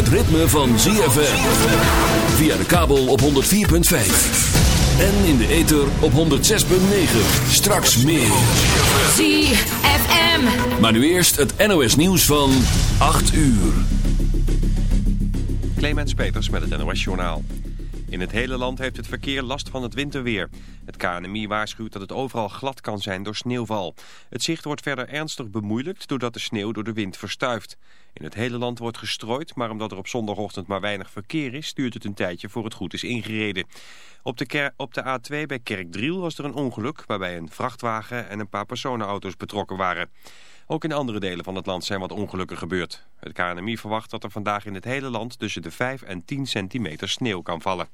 Het ritme van ZFM. Via de kabel op 104.5. En in de ether op 106.9. Straks meer. ZFM. Maar nu eerst het NOS nieuws van 8 uur. Clemens Peters met het NOS Journaal. In het hele land heeft het verkeer last van het winterweer. Het KNMI waarschuwt dat het overal glad kan zijn door sneeuwval. Het zicht wordt verder ernstig bemoeilijkt doordat de sneeuw door de wind verstuift. In het hele land wordt gestrooid, maar omdat er op zondagochtend maar weinig verkeer is... duurt het een tijdje voor het goed is ingereden. Op de, op de A2 bij Kerkdriel was er een ongeluk... waarbij een vrachtwagen en een paar personenauto's betrokken waren. Ook in andere delen van het land zijn wat ongelukken gebeurd. Het KNMI verwacht dat er vandaag in het hele land tussen de 5 en 10 centimeter sneeuw kan vallen.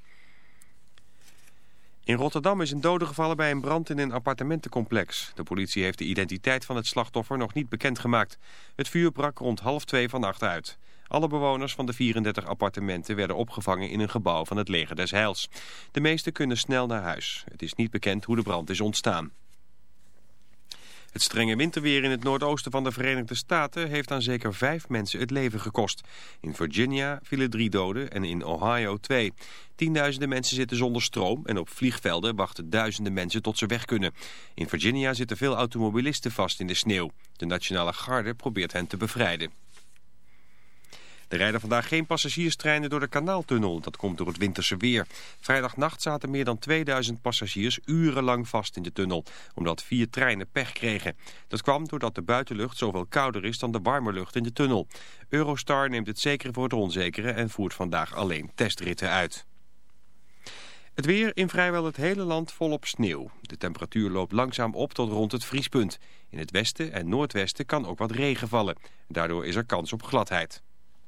In Rotterdam is een dode gevallen bij een brand in een appartementencomplex. De politie heeft de identiteit van het slachtoffer nog niet bekendgemaakt. Het vuur brak rond half twee vannacht uit. Alle bewoners van de 34 appartementen werden opgevangen in een gebouw van het leger des Heils. De meeste kunnen snel naar huis. Het is niet bekend hoe de brand is ontstaan. Het strenge winterweer in het noordoosten van de Verenigde Staten heeft aan zeker vijf mensen het leven gekost. In Virginia vielen drie doden en in Ohio twee. Tienduizenden mensen zitten zonder stroom en op vliegvelden wachten duizenden mensen tot ze weg kunnen. In Virginia zitten veel automobilisten vast in de sneeuw. De Nationale Garde probeert hen te bevrijden. Er rijden vandaag geen passagierstreinen door de kanaaltunnel. Dat komt door het winterse weer. Vrijdagnacht zaten meer dan 2000 passagiers urenlang vast in de tunnel. Omdat vier treinen pech kregen. Dat kwam doordat de buitenlucht zoveel kouder is dan de warme lucht in de tunnel. Eurostar neemt het zekere voor het onzekere en voert vandaag alleen testritten uit. Het weer in vrijwel het hele land volop sneeuw. De temperatuur loopt langzaam op tot rond het vriespunt. In het westen en noordwesten kan ook wat regen vallen. Daardoor is er kans op gladheid.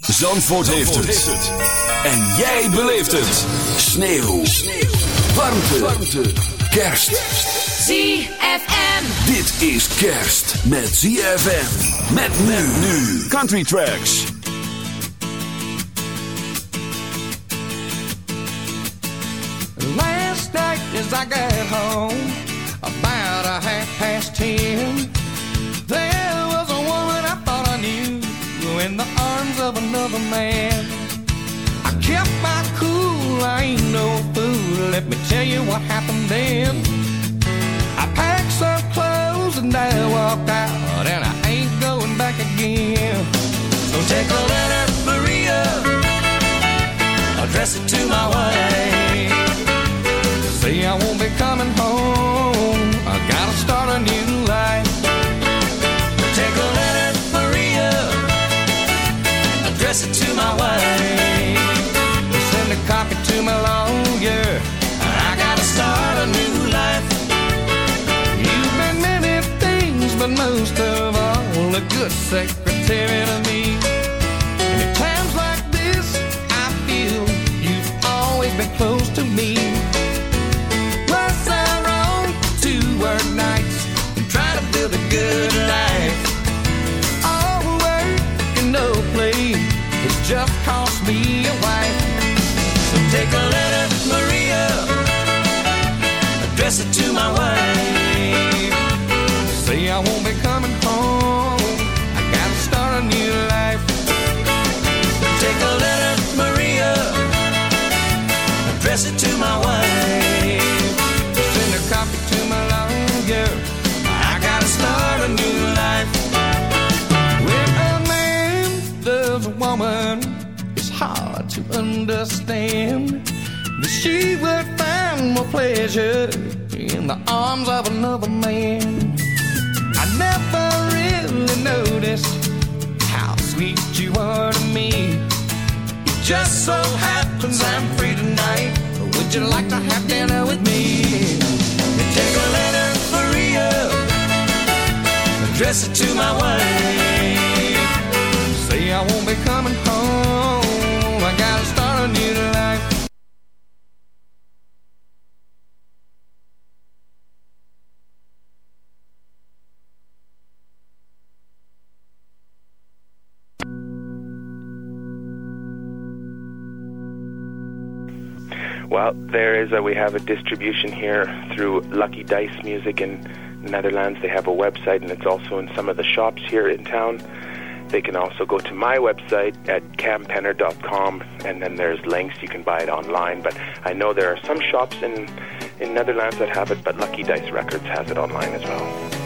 Zandvoort, heeft, het. En jij beleeft het. Sneeuw. Warmte. Warmte. Kerst. ZFM. Dit is kerst met ZFM. Met men nu. Country Tracks. Last night as I got home, about a half past ten, in the arms of another man. I kept my cool, I ain't no fool. Let me tell you what happened then. I packed some clothes and I walked out, and I ain't going back again. So take a letter, Maria, address it to my wife. Say I won't be coming home. I gotta start a new life. Address it to my wife. Send a copy to my lawyer. I gotta start a new life. You've been many things, but most of all, a good secretary to me. Pleasure in the arms of another man. I never really noticed how sweet you are to me. It just so happens I'm free tonight. Would you like to have dinner with me? Take a letter for Rio, address it to my wife. Say I won't be coming home. I gotta start a new life. Well, there is a, we have a distribution here through Lucky Dice Music in Netherlands. They have a website and it's also in some of the shops here in town. They can also go to my website at campenner.com and then there's links. You can buy it online. But I know there are some shops in, in Netherlands that have it, but Lucky Dice Records has it online as well.